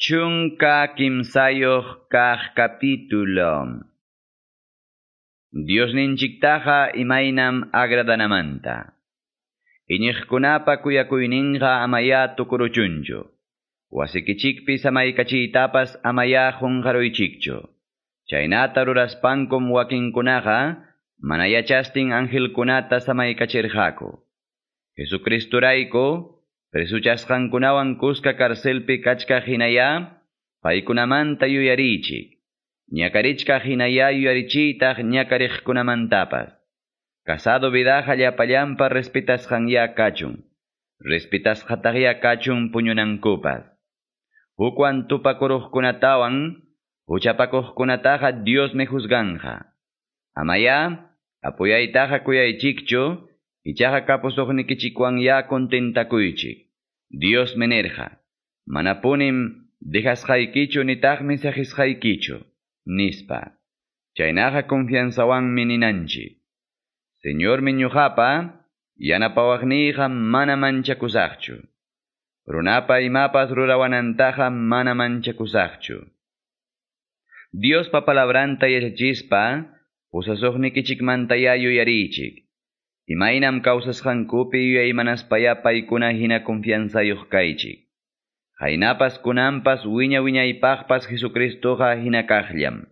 Chunka kimsayoh kah capítulo. Dios ninchiktaja imainam agradanamanta. Iñiqkunapa kuyakuyninqa amaya tukuruchunchu. Wasikichikpi samaykachiytapas amaya hunqaruychikchu. Chaynata ruraspankum wakinkunaqa mana yachastin angelkunata samaykachirqaku. Jesucristurayku Presuchasqankunawan kuska karcelpi kachka hinaya, paykunamanta yuyarichik. Ñakarichka hinaya yuyarichiytaq ñakariqkunamantapas. Casado vidaja llapallampa respetasqanya kachun. Respetasqataqya kachun puñunankupas. Hukwan tupakuruqkunatawan, huchapakuqkunataqa Dios me juzganja. Amaya, apuyaytaqa kuyaychikchu, Ichaqa kapusuqnikichikwan ya kontentakuychik. Dios menerja. Manapunim dejasqaykichu nitaqmi saqisqaykichu. Nispa. Chaynaqa confianzawanmi ninanchik. Señor miñuqapa, yanapawaqniyqa mana manchakusaqchu. Runapa imapas rurawanantaqa mana manchakusaqchu. Dios pa palabranta yachachispa, pusasuqnikichikmanta ya yuyarichik. Imaynam kawsasqankupi yuyaymanaspaya paykuna hina confianzayuq kaychik. Haynapas kunanpas wiña wiñaypaqpas Jesucristoqa hina kaqllam.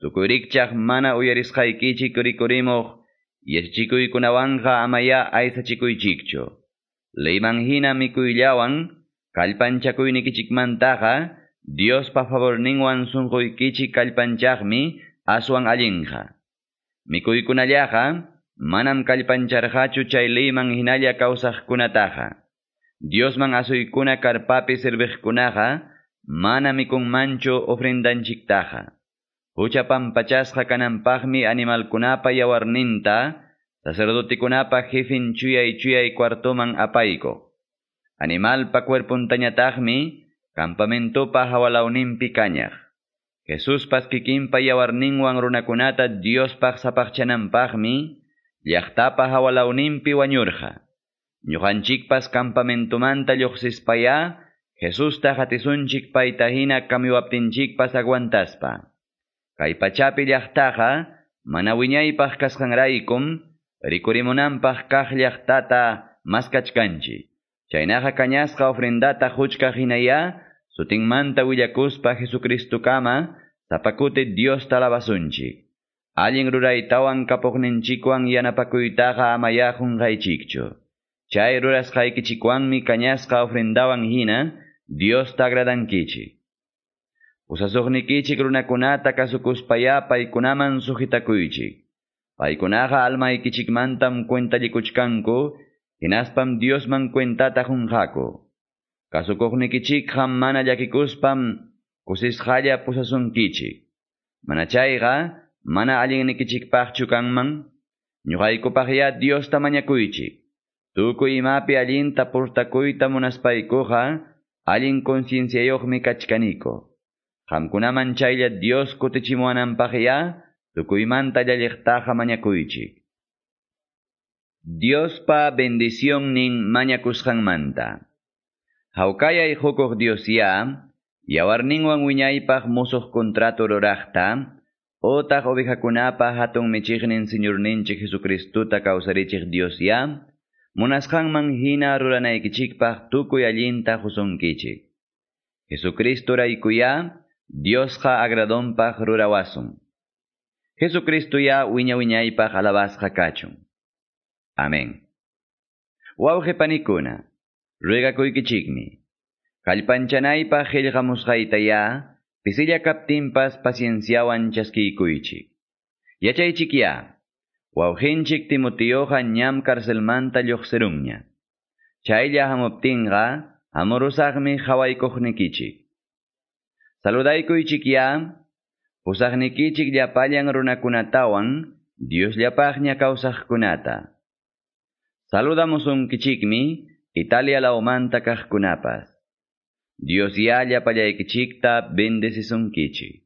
Tukuyrikchaq mana uyarisqaykichik rikurimuq yachachikuykunawanqa amaya aysachikuychikchu. Leyman hina mikuyllawan kallpanchakuynikichikmantaqa Diospa favorninwan sunquykichik kallpanchaqmi aswan allinqa. Mikuykunallaqa manam kallpancharqachu chay leyman hinalla kawsaqkunataqa. Diosman asuykuna karpapi sirviqkunaqa mana mikunmanchu ofrendanchiktaqa. Hucha pampachasqa kananpaqmi animalkunapa yawarninta sacerdotikunapa jefin chuyay chuyay cuartoman apayko. Animalpa cuerpuntañataqmi campamentopa hawalawninpi kañaq. Jesuspas kikinpa yawarninwan runakunata Diospaq sapaqchananpaqmi llaqtapa hawalawninpi wañurqa. Ñuqanchikpas campamentumanta lluqsispaya, Jesusta hatisunchik payta hina kamiwaptinchikpas aguantaspa. Kay pachapi llaqtaqa, mana wiñaypaq kasqanraykum, rikurimunanpaq kaq llaqtata maskachkanchik. Chaynaqa kañasqa ofrendata huchka hinaya, sutinmanta willakuspa Jesucristokama, sapakuti Dios talabasunchik. Allin ruraytawan kapuqninchikwan yanapakuytaqa amaya hunqaychikchu. Chay rurasqaykichikwanmi kañasqa ofrendawan hina Dios tagradankichik. Usasuqnikichik runakunata kasukuspaya paykunaman sujitakuychik. Paykunaqa almaykichikmantam cuentalikuchkanku, hinaspam Diosman cuentata hunqaku. Kasukuqnikichikqa mana llakikuspam kusisqalla pusasunkichik. Mana chayqa, mana allinnikichikpaqchu kanman, ñuqaykupaqya Diosta mañakuychik. Tukuy imapi allinta portakuyta munaspaykuqa, allin concienciayuqmi kachkaniko. Qamkunaman chaylla Dios kutichimuwananpaqya, tukuymanta llalliqtaqa mañakuychik. Diospa bendición nin mañakusqanmanta. Hawkayay hukuq Dios ya, yawarninwan wiñaypaq musuq contrato ruraqta, Otaq ovejakunapa hatun michiqnin Señorninchik Jesucristuta kawsarichiq Dios ya, munasqanman hina ruranaykichikpaq tukuy allinta husunkichik. Jesucristo raykuya, Diosqa agradonpaq rurawasun. Jesucristo ya wiña wiñaypaq alabasqa kachun. Amén. Wawqe panikuna, ruegakuykichikmi. Kallpanchanaypaq qillqamusqayta ya, Pisilla kaptinpas pacienciawan chaskikuychik. Yachaychikya, wawqinchik Timoteoqa ñam karcelmanta lluqsirunña. Chaylla hamuptinqa, amorusaqmi hawaykuqnikichik. Saludaykuychikya, pusaqnikichik llapallan runakunatawan, llapaqña kawsaqkunata. Saludamusunkichikmi, Italia laumanta kaqkunapas. Dios ya llapallaykichikta bendecisunkichik.